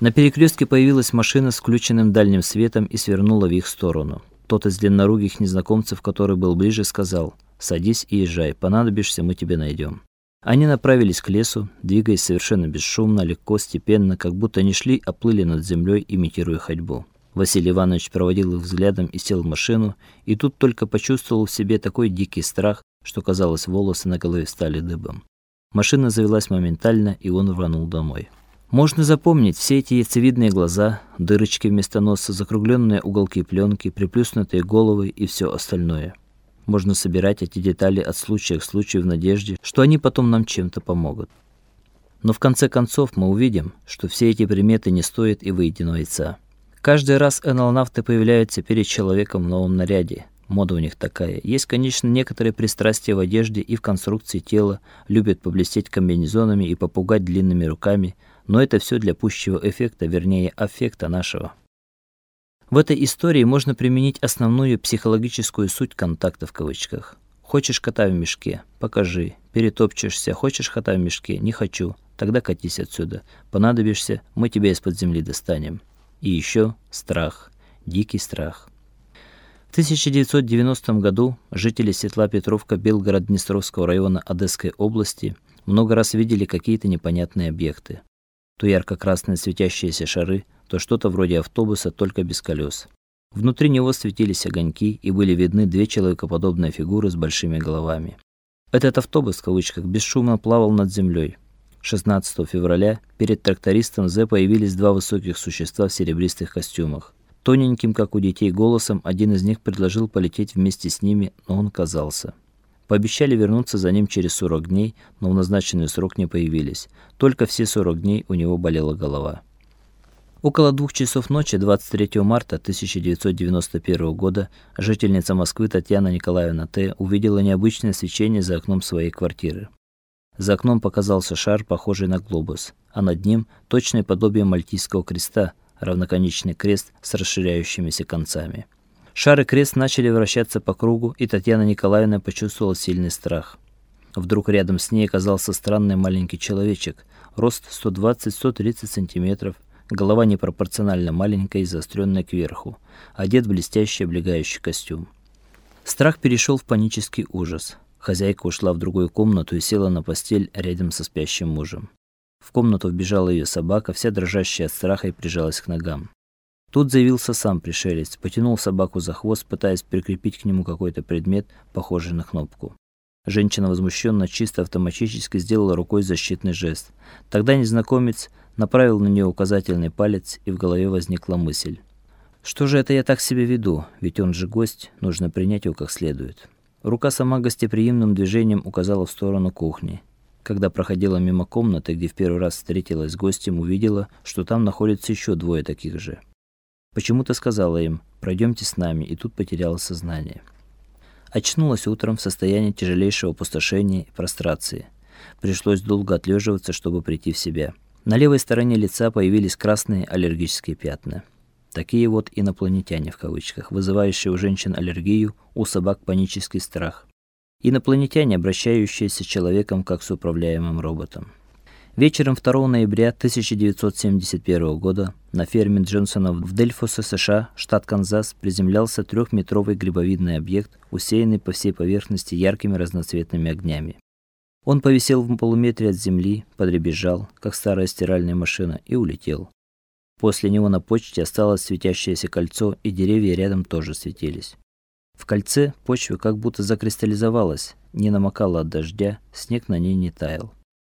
На перекрестке появилась машина с включенным дальним светом и свернула в их сторону. Тот из длинноруких незнакомцев, который был ближе, сказал: "Садись и езжай. Понадобишься, мы тебя найдем. Они направились к лесу, двигаясь совершенно бесшумно, легко, степенно, как будто не шли, а плыли над землей, имитируя ходьбу. Василий Иванович проводил их взглядом и сел в машину, и тут только почувствовал в себе такой дикий страх, что казалось, волосы на голове стали дыбом. Машина завелась моментально, и он рванул домой. Можно запомнить все эти яйцевидные глаза, дырочки вместо носа, закругленные уголки пленки, приплюснутые головы и все остальное. Можно собирать эти детали от случая к случаю в надежде, что они потом нам чем-то помогут. Но в конце концов мы увидим, что все эти приметы не стоят и выеденного яйца. Каждый раз НЛНавты появляются перед человеком в новом наряде. Мода у них такая. Есть, конечно, некоторые пристрастия в одежде и в конструкции тела, любят поблестеть комбинезонами и попугать длинными руками – но это все для пущего эффекта, вернее, аффекта нашего. В этой истории можно применить основную психологическую суть контакта в кавычках. Хочешь кота в мешке? Покажи. Перетопчешься. Хочешь кота в мешке? Не хочу. Тогда катись отсюда. Понадобишься, мы тебя из-под земли достанем. И еще страх. Дикий страх. В 1990 году жители сетла Петровка Белгород-Днестровского района Одесской области много раз видели какие-то непонятные объекты то ярко-красные светящиеся шары, то что-то вроде автобуса, только без колес. Внутри него светились огоньки и были видны две человекоподобные фигуры с большими головами. Этот автобус в кавычках бесшумно плавал над землей. 16 февраля перед трактористом З появились два высоких существа в серебристых костюмах. Тоненьким, как у детей, голосом один из них предложил полететь вместе с ними, но он казался. Пообещали вернуться за ним через 40 дней, но в назначенный срок не появились. Только все 40 дней у него болела голова. Около двух часов ночи 23 марта 1991 года жительница Москвы Татьяна Николаевна Т. увидела необычное свечение за окном своей квартиры. За окном показался шар, похожий на глобус, а над ним точное подобие мальтийского креста, равноконечный крест с расширяющимися концами. Шар и крест начали вращаться по кругу, и Татьяна Николаевна почувствовала сильный страх. Вдруг рядом с ней оказался странный маленький человечек, рост 120-130 сантиметров, голова непропорционально маленькая и заостренная кверху, одет в блестящий облегающий костюм. Страх перешел в панический ужас. Хозяйка ушла в другую комнату и села на постель рядом со спящим мужем. В комнату вбежала ее собака, вся дрожащая от страха и прижалась к ногам. Тут заявился сам пришелец, потянул собаку за хвост, пытаясь прикрепить к нему какой-то предмет, похожий на кнопку. Женщина возмущенно, чисто автоматически сделала рукой защитный жест. Тогда незнакомец направил на нее указательный палец, и в голове возникла мысль: что же это я так себя веду? Ведь он же гость, нужно принять его как следует. Рука сама гостеприимным движением указала в сторону кухни. Когда проходила мимо комнаты, где в первый раз встретилась с гостем, увидела, что там находится еще двое таких же. Почему-то сказала им: "Пройдемте с нами", и тут потеряла сознание. Очнулась утром в состоянии тяжелейшего опустошения и прострации. Пришлось долго отлеживаться, чтобы прийти в себя. На левой стороне лица появились красные аллергические пятна. Такие вот инопланетяне в кавычках, вызывающие у женщин аллергию, у собак панический страх. Инопланетяне, обращающиеся с человеком как с управляемым роботом. Вечером 2 ноября 1971 года на ферме Джонсона в Дельфосе, США, штат Канзас, приземлялся трехметровый грибовидный объект, усеянный по всей поверхности яркими разноцветными огнями. Он повисел в полуметре от земли, подребезжал, как старая стиральная машина, и улетел. После него на почте осталось светящееся кольцо, и деревья рядом тоже светились. В кольце почва как будто закристаллизовалась, не намокала от дождя, снег на ней не таял.